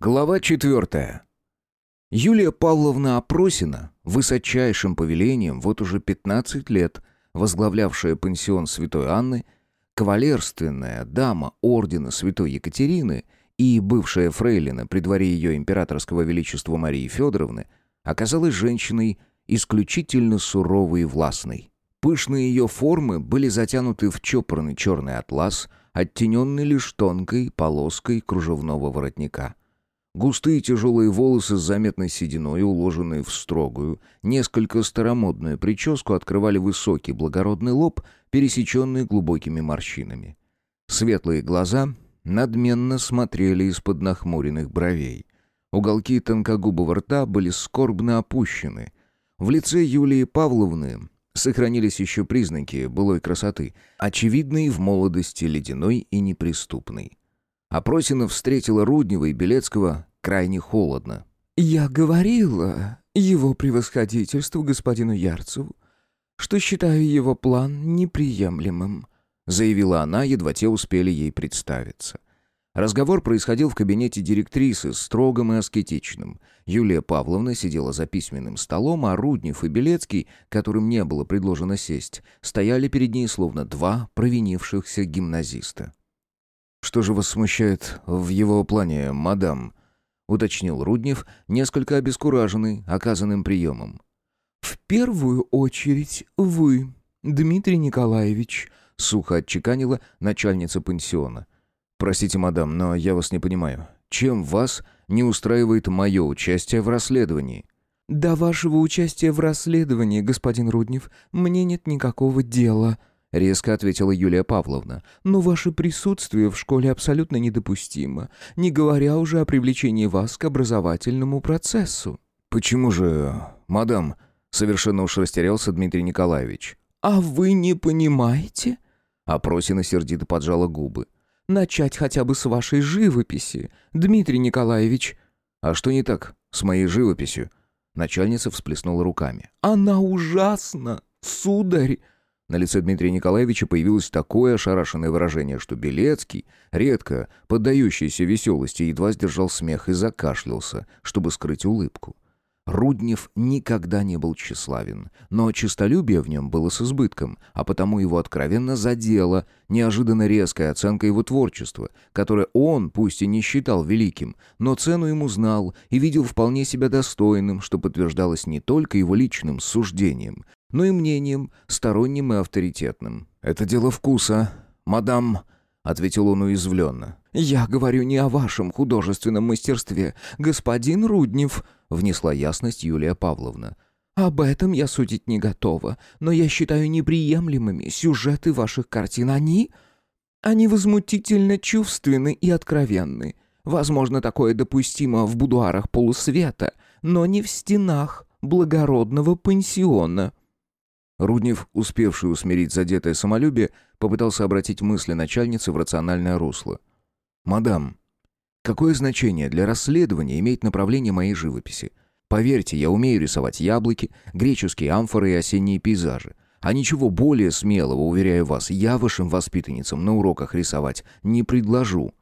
Глава четвертая. Юлия Павловна Опросина, высочайшим повелением вот уже 15 лет возглавлявшая пансион Святой Анны, кавалерственная дама ордена Святой Екатерины и бывшая фрейлина при дворе ее императорского величества Марии Федоровны, оказалась женщиной исключительно суровой и властной. Пышные ее формы были затянуты в чопорный черный атлас, оттененный лишь тонкой полоской кружевного воротника. Густые тяжелые волосы с заметной сединой, уложенные в строгую, несколько старомодную прическу, открывали высокий благородный лоб, пересеченный глубокими морщинами. Светлые глаза надменно смотрели из-под нахмуренных бровей. Уголки тонкогубого рта были скорбно опущены. В лице Юлии Павловны сохранились еще признаки былой красоты, очевидные в молодости ледяной и неприступной. Опросина встретила Руднева и Белецкого крайне холодно. «Я говорила его превосходительству господину Ярцеву, что считаю его план неприемлемым», заявила она, едва те успели ей представиться. Разговор происходил в кабинете директрисы, строгом и аскетичным. Юлия Павловна сидела за письменным столом, а Руднев и Белецкий, которым не было предложено сесть, стояли перед ней словно два провинившихся гимназиста. «Что же вас смущает в его плане, мадам?» — уточнил Руднев, несколько обескураженный оказанным приемом. «В первую очередь вы, Дмитрий Николаевич», — сухо отчеканила начальница пансиона. «Простите, мадам, но я вас не понимаю. Чем вас не устраивает мое участие в расследовании?» «До вашего участия в расследовании, господин Руднев, мне нет никакого дела», — резко ответила Юлия Павловна. «Но ваше присутствие в школе абсолютно недопустимо, не говоря уже о привлечении вас к образовательному процессу». «Почему же, мадам?» — совершенно уж растерялся Дмитрий Николаевич. «А вы не понимаете?» Опросина сердито поджала губы. «Начать хотя бы с вашей живописи, Дмитрий Николаевич». «А что не так с моей живописью?» Начальница всплеснула руками. «Она ужасна, сударь!» На лице Дмитрия Николаевича появилось такое ошарашенное выражение, что Белецкий, редко поддающийся веселости, едва сдержал смех и закашлялся, чтобы скрыть улыбку. Руднев никогда не был тщеславен, но честолюбие в нем было с избытком, а потому его откровенно задело неожиданно резкая оценка его творчества, которое он, пусть и не считал великим, но цену ему знал и видел вполне себя достойным, что подтверждалось не только его личным суждением, но и мнением, сторонним и авторитетным. «Это дело вкуса, мадам», — ответил он уязвленно. «Я говорю не о вашем художественном мастерстве, господин Руднев», — внесла ясность Юлия Павловна. «Об этом я судить не готова, но я считаю неприемлемыми сюжеты ваших картин. Они... они возмутительно чувственны и откровенны. Возможно, такое допустимо в будуарах полусвета, но не в стенах благородного пансиона». Руднев, успевший усмирить задетое самолюбие, попытался обратить мысли начальницы в рациональное русло. «Мадам, какое значение для расследования имеет направление моей живописи? Поверьте, я умею рисовать яблоки, греческие амфоры и осенние пейзажи. А ничего более смелого, уверяю вас, я вашим воспитанницам на уроках рисовать не предложу».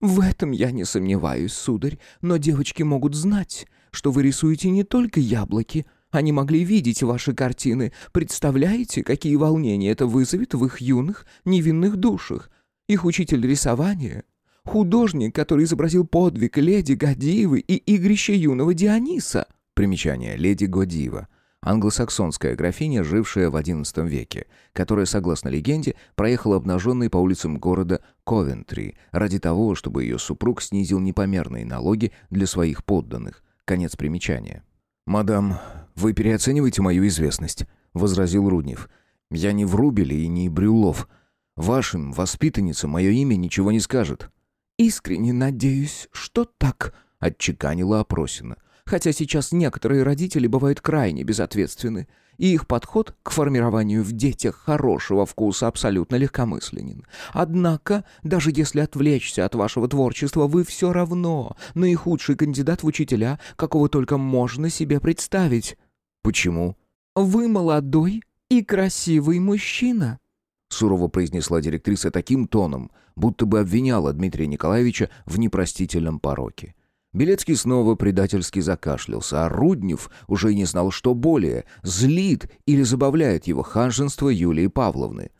«В этом я не сомневаюсь, сударь, но девочки могут знать, что вы рисуете не только яблоки, они могли видеть ваши картины. Представляете, какие волнения это вызовет в их юных, невинных душах? Их учитель рисования — художник, который изобразил подвиг леди Годиевы и игрище юного Диониса». Примечание. Леди Годиева. Англосаксонская графиня, жившая в XI веке, которая, согласно легенде, проехала обнаженной по улицам города Ковентри ради того, чтобы ее супруг снизил непомерные налоги для своих подданных. Конец примечания. «Мадам, вы переоцениваете мою известность», — возразил Руднев. «Я не Врубель и не Брюлов. Вашим воспитанницам мое имя ничего не скажет». «Искренне надеюсь, что так», — отчеканила Опросина. «Хотя сейчас некоторые родители бывают крайне безответственны и их подход к формированию в детях хорошего вкуса абсолютно легкомысленен. Однако, даже если отвлечься от вашего творчества, вы все равно наихудший кандидат в учителя, какого только можно себе представить». «Почему?» «Вы молодой и красивый мужчина», — сурово произнесла директриса таким тоном, будто бы обвиняла Дмитрия Николаевича в непростительном пороке. Белецкий снова предательски закашлялся, а Руднев уже не знал, что более — злит или забавляет его ханженство Юлии Павловны.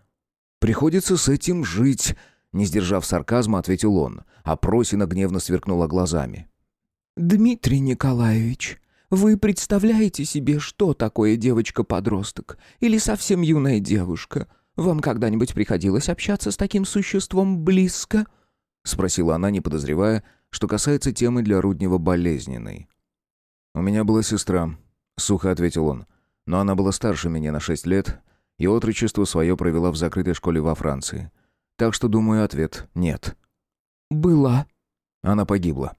«Приходится с этим жить», — не сдержав сарказма, ответил он, а Просина гневно сверкнула глазами. «Дмитрий Николаевич, вы представляете себе, что такое девочка-подросток или совсем юная девушка? Вам когда-нибудь приходилось общаться с таким существом близко?» — спросила она, не подозревая, что касается темы для Руднева болезненной. «У меня была сестра», — сухо ответил он. «Но она была старше меня на шесть лет, и отрочество свое провела в закрытой школе во Франции. Так что, думаю, ответ — нет». «Была». Она погибла.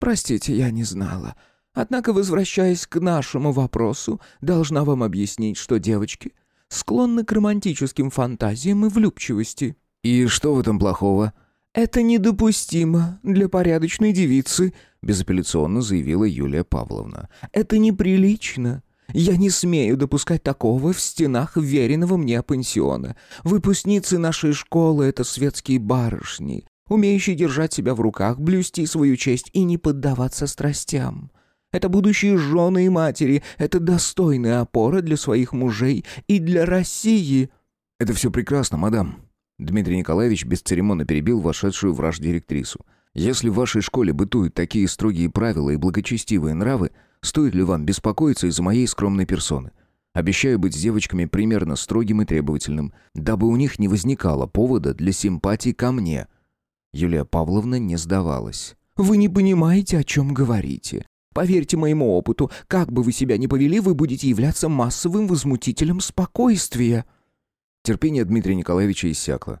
«Простите, я не знала. Однако, возвращаясь к нашему вопросу, должна вам объяснить, что девочки склонны к романтическим фантазиям и влюбчивости». «И что в этом плохого?» «Это недопустимо для порядочной девицы», — безапелляционно заявила Юлия Павловна. «Это неприлично. Я не смею допускать такого в стенах веренного мне пансиона. Выпускницы нашей школы — это светские барышни, умеющие держать себя в руках, блюсти свою честь и не поддаваться страстям. Это будущие жены и матери, это достойная опора для своих мужей и для России». «Это все прекрасно, мадам», Дмитрий Николаевич бесцеремонно перебил вошедшую в раж директрису. «Если в вашей школе бытуют такие строгие правила и благочестивые нравы, стоит ли вам беспокоиться из-за моей скромной персоны? Обещаю быть с девочками примерно строгим и требовательным, дабы у них не возникало повода для симпатии ко мне». Юлия Павловна не сдавалась. «Вы не понимаете, о чем говорите. Поверьте моему опыту, как бы вы себя ни повели, вы будете являться массовым возмутителем спокойствия». Терпение Дмитрия Николаевича иссякло.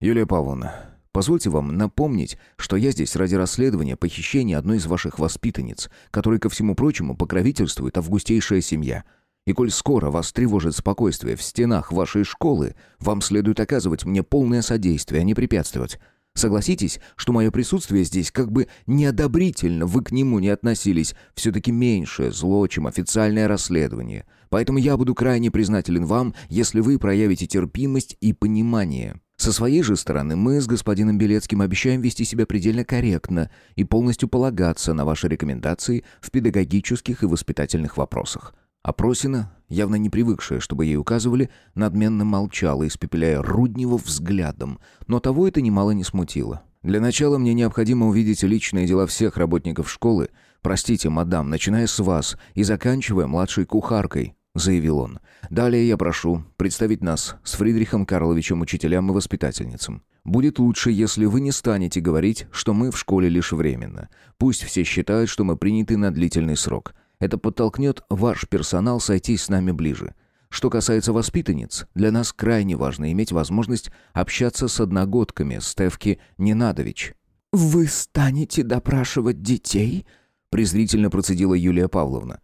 «Юлия Павловна, позвольте вам напомнить, что я здесь ради расследования похищения одной из ваших воспитанниц, которой, ко всему прочему, покровительствует августейшая семья. И коль скоро вас тревожит спокойствие в стенах вашей школы, вам следует оказывать мне полное содействие, а не препятствовать. Согласитесь, что мое присутствие здесь как бы неодобрительно вы к нему не относились, все-таки меньшее зло, чем официальное расследование. Поэтому я буду крайне признателен вам, если вы проявите терпимость и понимание. Со своей же стороны мы с господином Белецким обещаем вести себя предельно корректно и полностью полагаться на ваши рекомендации в педагогических и воспитательных вопросах. А Просина, явно не привыкшая, чтобы ей указывали, надменно молчала, испепеляя Руднева взглядом, но того это немало не смутило. «Для начала мне необходимо увидеть личные дела всех работников школы, простите, мадам, начиная с вас и заканчивая младшей кухаркой», — заявил он. «Далее я прошу представить нас с Фридрихом Карловичем учителям и воспитательницам. Будет лучше, если вы не станете говорить, что мы в школе лишь временно. Пусть все считают, что мы приняты на длительный срок. Это подтолкнет ваш персонал сойтись с нами ближе. Что касается воспитанниц, для нас крайне важно иметь возможность общаться с одногодками Стевки Ненадович». «Вы станете допрашивать детей?» презрительно процедила Юлия Павловна.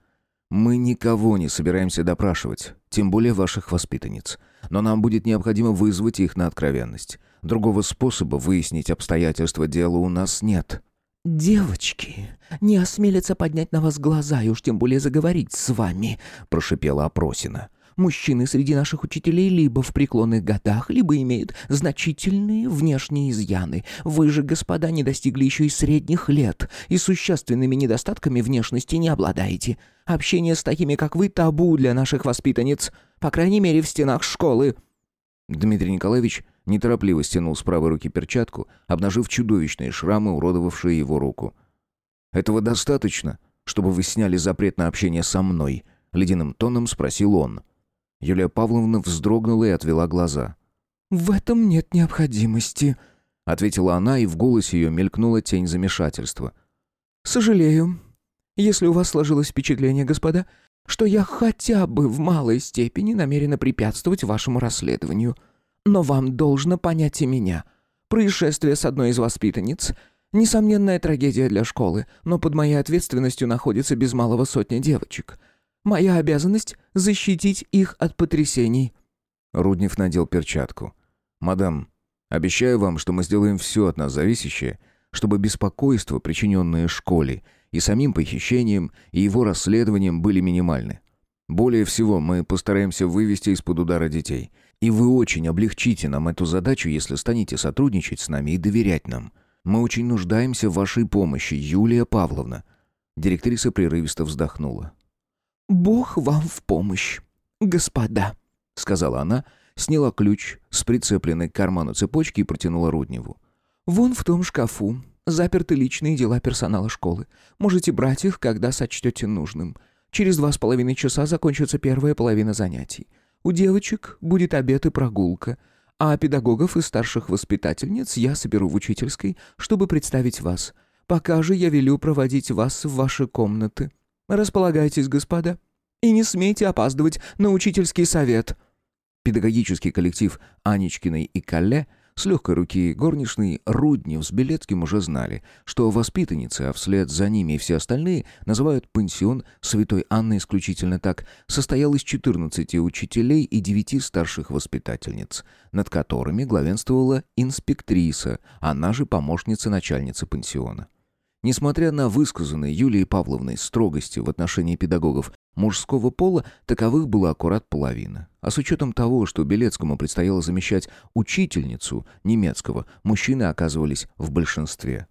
«Мы никого не собираемся допрашивать, тем более ваших воспитанниц. Но нам будет необходимо вызвать их на откровенность. Другого способа выяснить обстоятельства дела у нас нет». «Девочки, не осмелятся поднять на вас глаза и уж тем более заговорить с вами», — прошипела Опросина. «Мужчины среди наших учителей либо в преклонных годах, либо имеют значительные внешние изъяны. Вы же, господа, не достигли еще и средних лет, и существенными недостатками внешности не обладаете. Общение с такими, как вы, табу для наших воспитанниц, по крайней мере, в стенах школы». Дмитрий Николаевич неторопливо стянул с правой руки перчатку, обнажив чудовищные шрамы, уродовавшие его руку. «Этого достаточно, чтобы вы сняли запрет на общение со мной?» — ледяным тоном спросил он. Юлия Павловна вздрогнула и отвела глаза. «В этом нет необходимости», — ответила она, и в голосе ее мелькнула тень замешательства. «Сожалею. Если у вас сложилось впечатление, господа, что я хотя бы в малой степени намерена препятствовать вашему расследованию. Но вам должно понять и меня. Происшествие с одной из воспитанниц — несомненная трагедия для школы, но под моей ответственностью находится без малого сотня девочек. Моя обязанность — защитить их от потрясений». Руднев надел перчатку. «Мадам, обещаю вам, что мы сделаем все от нас зависящее, чтобы беспокойство, причиненное школе, и самим похищением, и его расследованием были минимальны. Более всего, мы постараемся вывести из-под удара детей. И вы очень облегчите нам эту задачу, если станете сотрудничать с нами и доверять нам. Мы очень нуждаемся в вашей помощи, Юлия Павловна». Директриса прерывисто вздохнула. «Бог вам в помощь, господа», — сказала она, сняла ключ с прицепленной к карману цепочки и протянула Рудневу. «Вон в том шкафу заперты личные дела персонала школы. Можете брать их, когда сочтете нужным. Через два с половиной часа закончится первая половина занятий. У девочек будет обед и прогулка, а педагогов и старших воспитательниц я соберу в учительской, чтобы представить вас. Пока же я велю проводить вас в ваши комнаты. Располагайтесь, господа, и не смейте опаздывать на учительский совет». Педагогический коллектив Анечкиной и Калле с легкой руки горничной Руднев с Белецким уже знали, что воспитанницы, а вслед за ними и все остальные, называют пансион Святой Анны исключительно так, состоял из 14 учителей и 9 старших воспитательниц, над которыми главенствовала инспектриса, она же помощница начальницы пансиона. Несмотря на высказанные Юлией Павловной строгости в отношении педагогов мужского пола, таковых было аккурат половина. А с учетом того, что Белецкому предстояло замещать учительницу немецкого, мужчины оказывались в большинстве.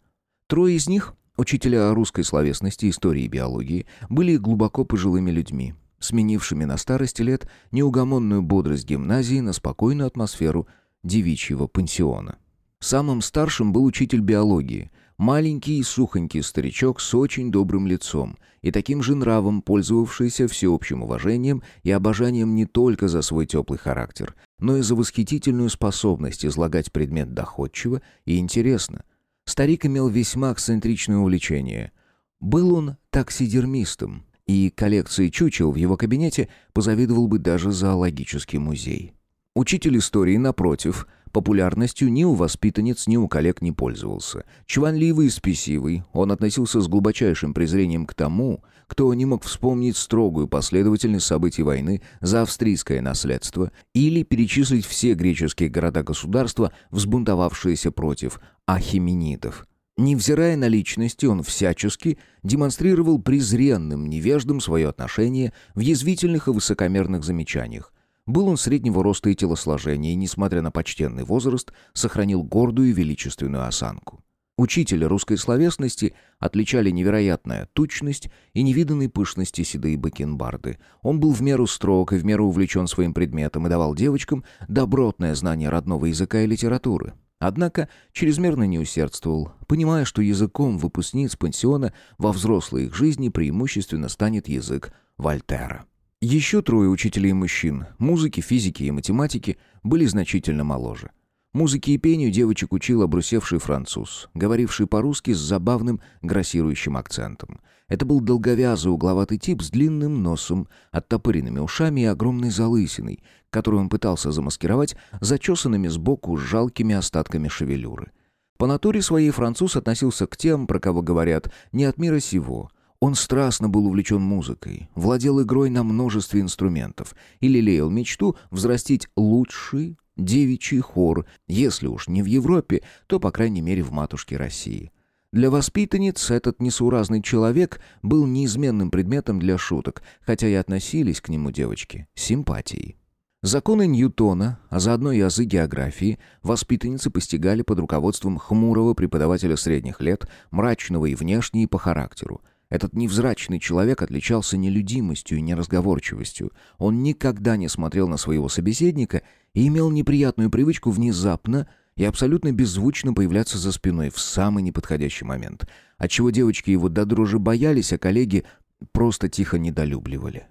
Трое из них, учителя русской словесности, истории и биологии, были глубоко пожилыми людьми, сменившими на старости лет неугомонную бодрость гимназии на спокойную атмосферу девичьего пансиона. Самым старшим был учитель биологии – Маленький и сухонький старичок с очень добрым лицом и таким же нравом, пользовавшийся всеобщим уважением и обожанием не только за свой теплый характер, но и за восхитительную способность излагать предмет доходчиво и интересно. Старик имел весьма эксцентричное увлечение. Был он таксидермистом, и коллекции чучел в его кабинете позавидовал бы даже зоологический музей. Учитель истории, напротив, Популярностью ни у воспитанниц, ни у коллег не пользовался. Чванливый и спесивый, он относился с глубочайшим презрением к тому, кто не мог вспомнить строгую последовательность событий войны за австрийское наследство или перечислить все греческие города-государства, взбунтовавшиеся против ахименидов. Невзирая на личности, он всячески демонстрировал презренным невеждам свое отношение в язвительных и высокомерных замечаниях, был он среднего роста и телосложения, и, несмотря на почтенный возраст, сохранил гордую и величественную осанку. Учителя русской словесности отличали невероятная тучность и невиданной пышности седые бакенбарды. Он был в меру строг и в меру увлечен своим предметом и давал девочкам добротное знание родного языка и литературы. Однако чрезмерно не усердствовал, понимая, что языком выпускниц пансиона во взрослой их жизни преимущественно станет язык Вольтера. Еще трое учителей мужчин, музыки, физики и математики, были значительно моложе. Музыке и пению девочек учил обрусевший француз, говоривший по-русски с забавным грассирующим акцентом. Это был долговязый угловатый тип с длинным носом, оттопыренными ушами и огромной залысиной, которую он пытался замаскировать зачесанными сбоку жалкими остатками шевелюры. По натуре своей француз относился к тем, про кого говорят «не от мира сего», он страстно был увлечен музыкой, владел игрой на множестве инструментов и лелеял мечту взрастить лучший девичий хор, если уж не в Европе, то, по крайней мере, в матушке России. Для воспитанниц этот несуразный человек был неизменным предметом для шуток, хотя и относились к нему девочки симпатией. Законы Ньютона, а заодно и азы географии, воспитанницы постигали под руководством хмурого преподавателя средних лет, мрачного и внешне, и по характеру – этот невзрачный человек отличался нелюдимостью и неразговорчивостью. Он никогда не смотрел на своего собеседника и имел неприятную привычку внезапно и абсолютно беззвучно появляться за спиной в самый неподходящий момент, отчего девочки его до дрожи боялись, а коллеги просто тихо недолюбливали.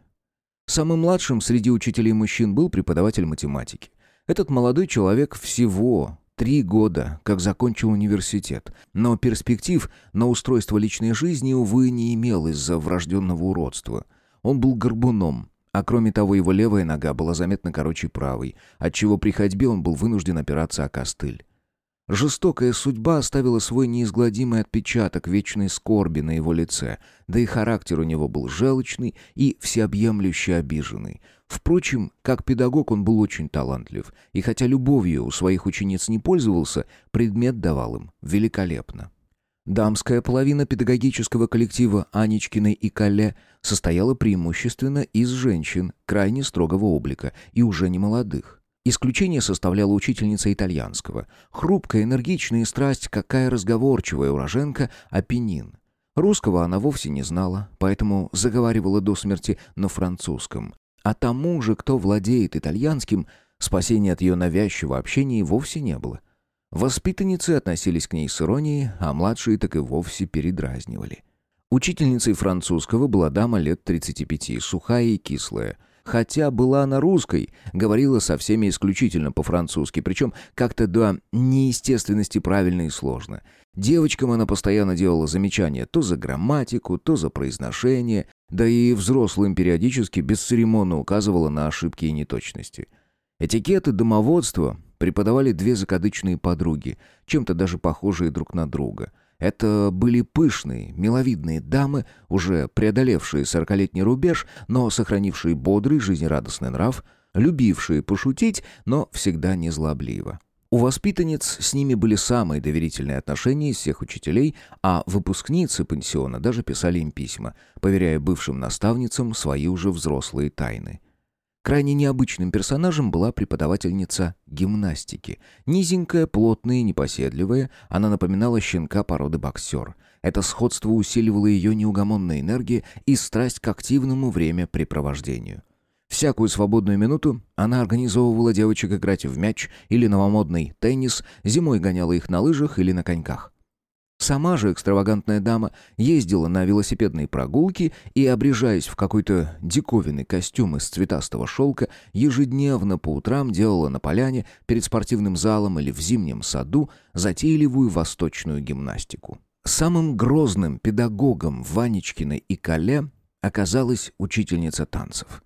Самым младшим среди учителей мужчин был преподаватель математики. Этот молодой человек всего Три года, как закончил университет, но перспектив на устройство личной жизни, увы, не имел из-за врожденного уродства. Он был горбуном, а кроме того его левая нога была заметно короче правой, отчего при ходьбе он был вынужден опираться о костыль. Жестокая судьба оставила свой неизгладимый отпечаток вечной скорби на его лице, да и характер у него был желчный и всеобъемлюще обиженный. Впрочем, как педагог он был очень талантлив, и хотя любовью у своих учениц не пользовался, предмет давал им великолепно. Дамская половина педагогического коллектива Анечкиной и Калле состояла преимущественно из женщин крайне строгого облика и уже не молодых. Исключение составляла учительница итальянского. Хрупкая, энергичная и страсть, какая разговорчивая уроженка Апеннин. Русского она вовсе не знала, поэтому заговаривала до смерти на французском. А тому же, кто владеет итальянским, спасения от ее навязчивого общения вовсе не было. Воспитанницы относились к ней с иронией, а младшие так и вовсе передразнивали. Учительницей французского была дама лет 35, сухая и кислая – Хотя была она русской, говорила со всеми исключительно по-французски, причем как-то до неестественности правильно и сложно. Девочкам она постоянно делала замечания то за грамматику, то за произношение, да и взрослым периодически бесцеремонно указывала на ошибки и неточности. Этикет и домоводство преподавали две закадычные подруги, чем-то даже похожие друг на друга — это были пышные, миловидные дамы, уже преодолевшие сорокалетний рубеж, но сохранившие бодрый, жизнерадостный нрав, любившие пошутить, но всегда не злобливо. У воспитанниц с ними были самые доверительные отношения из всех учителей, а выпускницы пансиона даже писали им письма, поверяя бывшим наставницам свои уже взрослые тайны. Крайне необычным персонажем была преподавательница гимнастики. Низенькая, плотная и непоседливая, она напоминала щенка породы боксер. Это сходство усиливало ее неугомонная энергия и страсть к активному времяпрепровождению. Всякую свободную минуту она организовывала девочек играть в мяч или новомодный теннис, зимой гоняла их на лыжах или на коньках. Сама же экстравагантная дама ездила на велосипедные прогулки и, обрежаясь в какой-то диковинный костюм из цветастого шелка, ежедневно по утрам делала на поляне перед спортивным залом или в зимнем саду затейливую восточную гимнастику. Самым грозным педагогом Ванечкиной и Кале оказалась учительница танцев.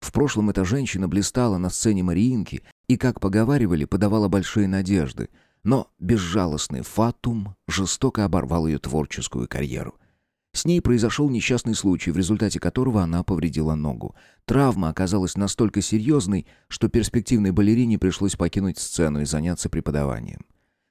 В прошлом эта женщина блистала на сцене Мариинки и, как поговаривали, подавала большие надежды — но безжалостный фатум жестоко оборвал ее творческую карьеру. С ней произошел несчастный случай, в результате которого она повредила ногу. Травма оказалась настолько серьезной, что перспективной балерине пришлось покинуть сцену и заняться преподаванием.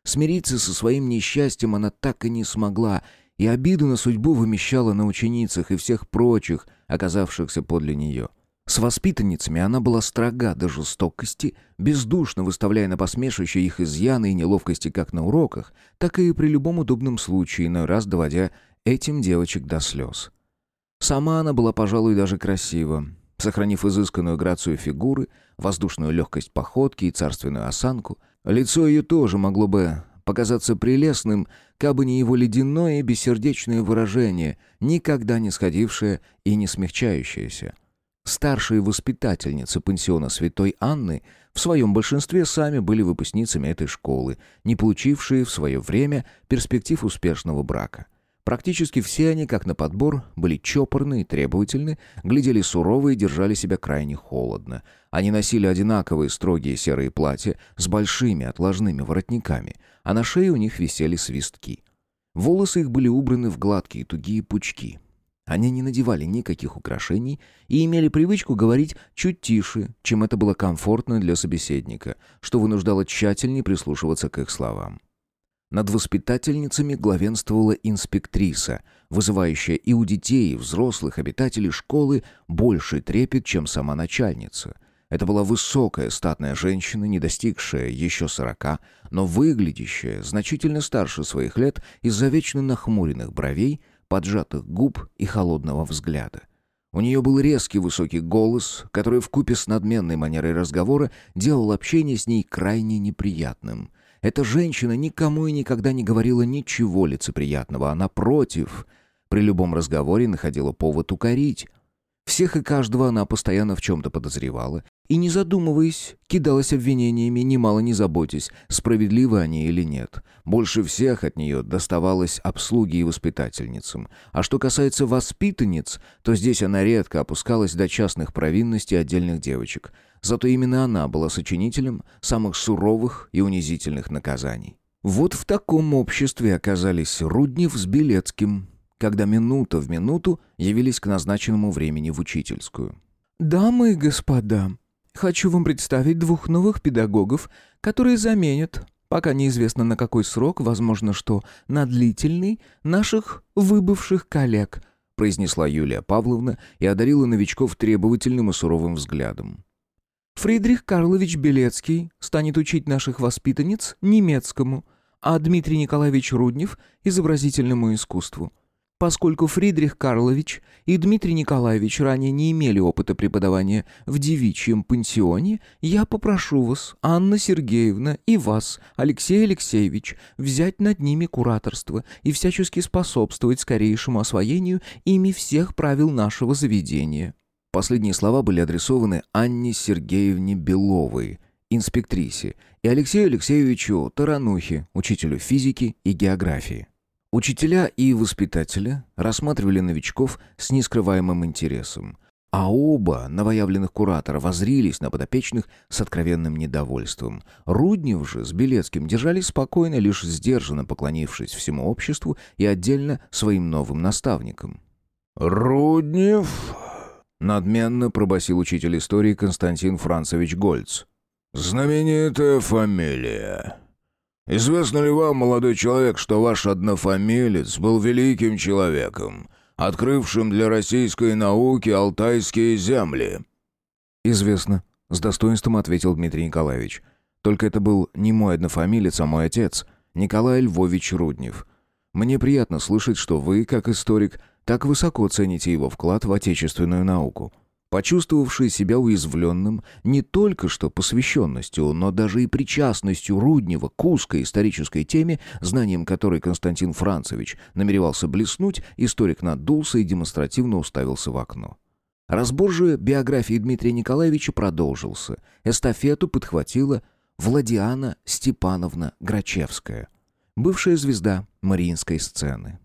Смириться со своим несчастьем она так и не смогла, и обиду на судьбу вымещала на ученицах и всех прочих, оказавшихся подле нее. С воспитанницами она была строга до жестокости, бездушно выставляя на посмешище их изъяны и неловкости как на уроках, так и при любом удобном случае, иной раз доводя этим девочек до слез. Сама она была, пожалуй, даже красива, сохранив изысканную грацию фигуры, воздушную легкость походки и царственную осанку. Лицо ее тоже могло бы показаться прелестным, кабы не его ледяное и бессердечное выражение, никогда не сходившее и не смягчающееся. Старшие воспитательницы пансиона Святой Анны в своем большинстве сами были выпускницами этой школы, не получившие в свое время перспектив успешного брака. Практически все они, как на подбор, были чопорны и требовательны, глядели сурово и держали себя крайне холодно. Они носили одинаковые строгие серые платья с большими отложными воротниками, а на шее у них висели свистки. Волосы их были убраны в гладкие тугие пучки, они не надевали никаких украшений и имели привычку говорить чуть тише, чем это было комфортно для собеседника, что вынуждало тщательнее прислушиваться к их словам. Над воспитательницами главенствовала инспектриса, вызывающая и у детей, и взрослых обитателей школы больший трепет, чем сама начальница. Это была высокая статная женщина, не достигшая еще сорока, но выглядящая значительно старше своих лет из-за вечно нахмуренных бровей, поджатых губ и холодного взгляда. У нее был резкий высокий голос, который вкупе с надменной манерой разговора делал общение с ней крайне неприятным. Эта женщина никому и никогда не говорила ничего лицеприятного, а напротив, при любом разговоре находила повод укорить. Всех и каждого она постоянно в чем-то подозревала и, не задумываясь, кидалась обвинениями, немало не заботясь, справедливы они или нет. Больше всех от нее доставалось обслуги и воспитательницам. А что касается воспитанниц, то здесь она редко опускалась до частных провинностей отдельных девочек. Зато именно она была сочинителем самых суровых и унизительных наказаний. Вот в таком обществе оказались Руднев с Белецким, когда минута в минуту явились к назначенному времени в учительскую. «Дамы и господа, хочу вам представить двух новых педагогов, которые заменят, пока неизвестно на какой срок, возможно, что на длительный, наших выбывших коллег», произнесла Юлия Павловна и одарила новичков требовательным и суровым взглядом. Фридрих Карлович Белецкий станет учить наших воспитанниц немецкому, а Дмитрий Николаевич Руднев – изобразительному искусству. Поскольку Фридрих Карлович и Дмитрий Николаевич ранее не имели опыта преподавания в девичьем пансионе, я попрошу вас, Анна Сергеевна, и вас, Алексей Алексеевич, взять над ними кураторство и всячески способствовать скорейшему освоению ими всех правил нашего заведения». Последние слова были адресованы Анне Сергеевне Беловой, инспектрисе, и Алексею Алексеевичу Таранухе, учителю физики и географии. Учителя и воспитатели рассматривали новичков с нескрываемым интересом, а оба новоявленных куратора возрились на подопечных с откровенным недовольством. Руднев же с Белецким держались спокойно, лишь сдержанно поклонившись всему обществу и отдельно своим новым наставникам. «Руднев?» — надменно пробасил учитель истории Константин Францевич Гольц. «Знаменитая фамилия. Известно ли вам, молодой человек, что ваш однофамилец был великим человеком, открывшим для российской науки алтайские земли?» «Известно», — с достоинством ответил Дмитрий Николаевич. «Только это был не мой однофамилец, а мой отец, Николай Львович Руднев. Мне приятно слышать, что вы, как историк, так высоко цените его вклад в отечественную науку». Почувствовавший себя уязвленным не только что посвященностью, но даже и причастностью Руднева к узкой исторической теме, знанием которой Константин Францевич намеревался блеснуть, историк надулся и демонстративно уставился в окно. Разбор же биографии Дмитрия Николаевича продолжился. Эстафету подхватила Владиана Степановна Грачевская, бывшая звезда мариинской сцены.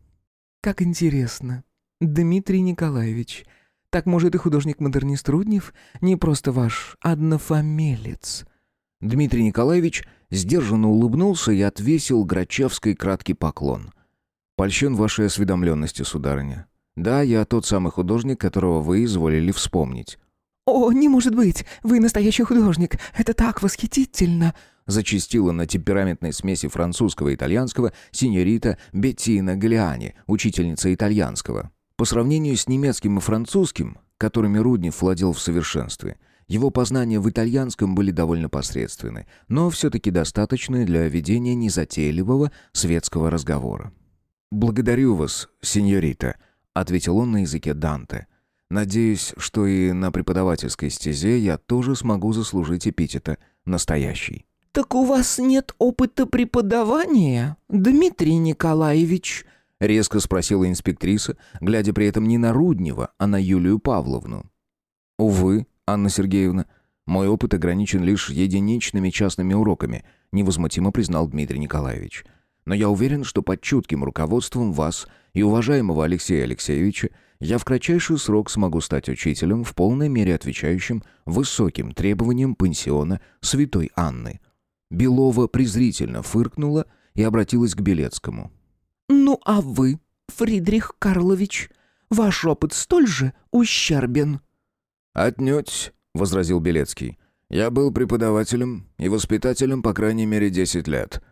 «Как интересно. Дмитрий Николаевич...» Так, может, и художник-модернист Руднев не просто ваш однофамилец?» Дмитрий Николаевич сдержанно улыбнулся и отвесил Грачевской краткий поклон. «Польщен вашей осведомленности, сударыня. Да, я тот самый художник, которого вы изволили вспомнить». «О, не может быть! Вы настоящий художник! Это так восхитительно!» зачастила на темпераментной смеси французского и итальянского синьорита Беттина Галиани, учительница итальянского. По сравнению с немецким и французским, которыми Руднев владел в совершенстве, его познания в итальянском были довольно посредственны, но все-таки достаточны для ведения незатейливого светского разговора. «Благодарю вас, сеньорита», — ответил он на языке Данте. «Надеюсь, что и на преподавательской стезе я тоже смогу заслужить эпитета «настоящий». «Так у вас нет опыта преподавания, Дмитрий Николаевич?» Резко спросила инспектриса, глядя при этом не на Руднева, а на Юлию Павловну. «Увы, Анна Сергеевна, мой опыт ограничен лишь единичными частными уроками», невозмутимо признал Дмитрий Николаевич. «Но я уверен, что под чутким руководством вас и уважаемого Алексея Алексеевича я в кратчайший срок смогу стать учителем, в полной мере отвечающим высоким требованиям пансиона Святой Анны». Белова презрительно фыркнула и обратилась к Белецкому. «Ну а вы, Фридрих Карлович, ваш опыт столь же ущербен?» «Отнюдь», — возразил Белецкий. «Я был преподавателем и воспитателем по крайней мере десять лет».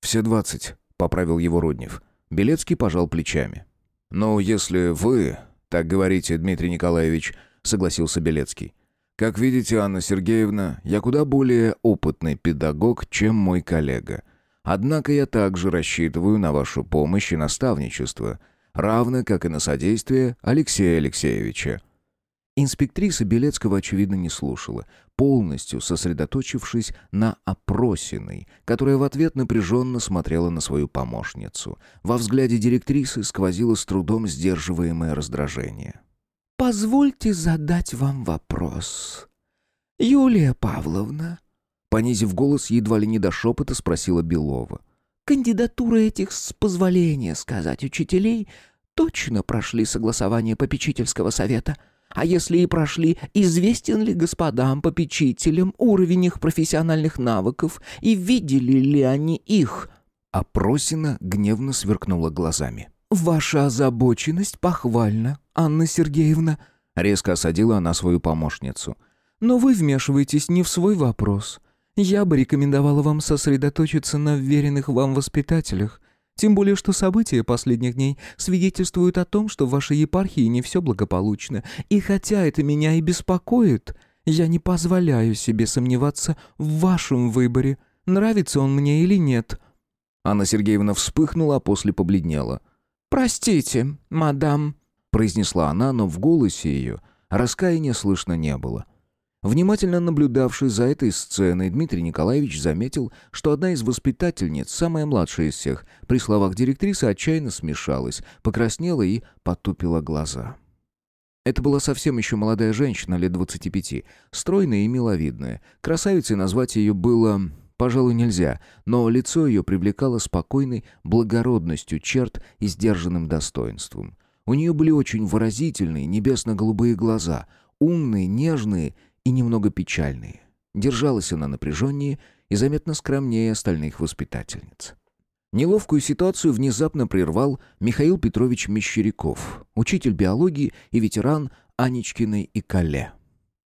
«Все двадцать», — поправил его Руднев. Белецкий пожал плечами. «Ну, если вы так говорите, Дмитрий Николаевич», — согласился Белецкий. «Как видите, Анна Сергеевна, я куда более опытный педагог, чем мой коллега. Однако я также рассчитываю на вашу помощь и наставничество, равно как и на содействие Алексея Алексеевича». Инспектриса Белецкого, очевидно, не слушала, полностью сосредоточившись на опросиной, которая в ответ напряженно смотрела на свою помощницу. Во взгляде директрисы сквозило с трудом сдерживаемое раздражение. «Позвольте задать вам вопрос. Юлия Павловна, Понизив голос, едва ли не до шепота спросила Белова. «Кандидатуры этих, с позволения сказать, учителей точно прошли согласование попечительского совета. А если и прошли, известен ли господам попечителям уровень их профессиональных навыков и видели ли они их?» А Просина гневно сверкнула глазами. «Ваша озабоченность похвальна, Анна Сергеевна», — резко осадила она свою помощницу. «Но вы вмешиваетесь не в свой вопрос. Я бы рекомендовала вам сосредоточиться на вверенных вам воспитателях, тем более что события последних дней свидетельствуют о том, что в вашей епархии не все благополучно, и хотя это меня и беспокоит, Я не позволяю себе сомневаться в вашем выборе, нравится он мне или нет». Анна Сергеевна вспыхнула, а после побледнела. «Простите, мадам», — произнесла она, но в голосе ее раскаяния слышно не было. Внимательно наблюдавший за этой сценой, Дмитрий Николаевич заметил, что одна из воспитательниц, самая младшая из всех, при словах директрисы отчаянно смешалась, покраснела и потупила глаза. Это была совсем еще молодая женщина, лет 25, стройная и миловидная. Красавицей назвать ее было, пожалуй, нельзя, но лицо ее привлекало спокойной благородностью черт и сдержанным достоинством. У нее были очень выразительные небесно-голубые глаза, умные, нежные и немного печальные. Держалась она напряженнее и заметно скромнее остальных воспитательниц. Неловкую ситуацию внезапно прервал Михаил Петрович Мещеряков, учитель биологии и ветеран Анечкиной и Кале.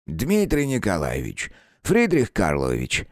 «Дмитрий Николаевич, Фридрих Карлович,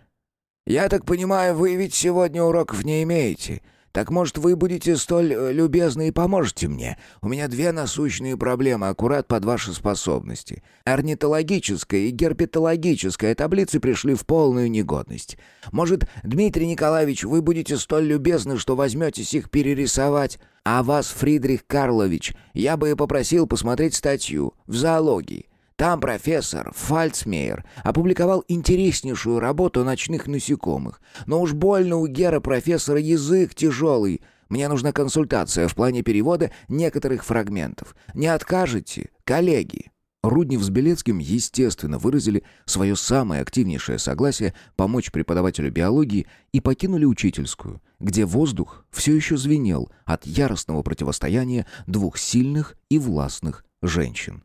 я так понимаю, вы ведь сегодня уроков не имеете. Так, может, вы будете столь э, любезны и поможете мне? У меня две насущные проблемы, аккурат под ваши способности. Орнитологическая и герпетологическая таблицы пришли в полную негодность. Может, Дмитрий Николаевич, вы будете столь любезны, что возьметесь их перерисовать? А вас, Фридрих Карлович, я бы и попросил посмотреть статью в зоологии. Там профессор Фальцмейер опубликовал интереснейшую работу о ночных насекомых. Но уж больно у Гера профессора язык тяжелый. Мне нужна консультация в плане перевода некоторых фрагментов. Не откажете, коллеги?» Руднев с Белецким, естественно, выразили свое самое активнейшее согласие помочь преподавателю биологии и покинули учительскую, где воздух все еще звенел от яростного противостояния двух сильных и властных женщин.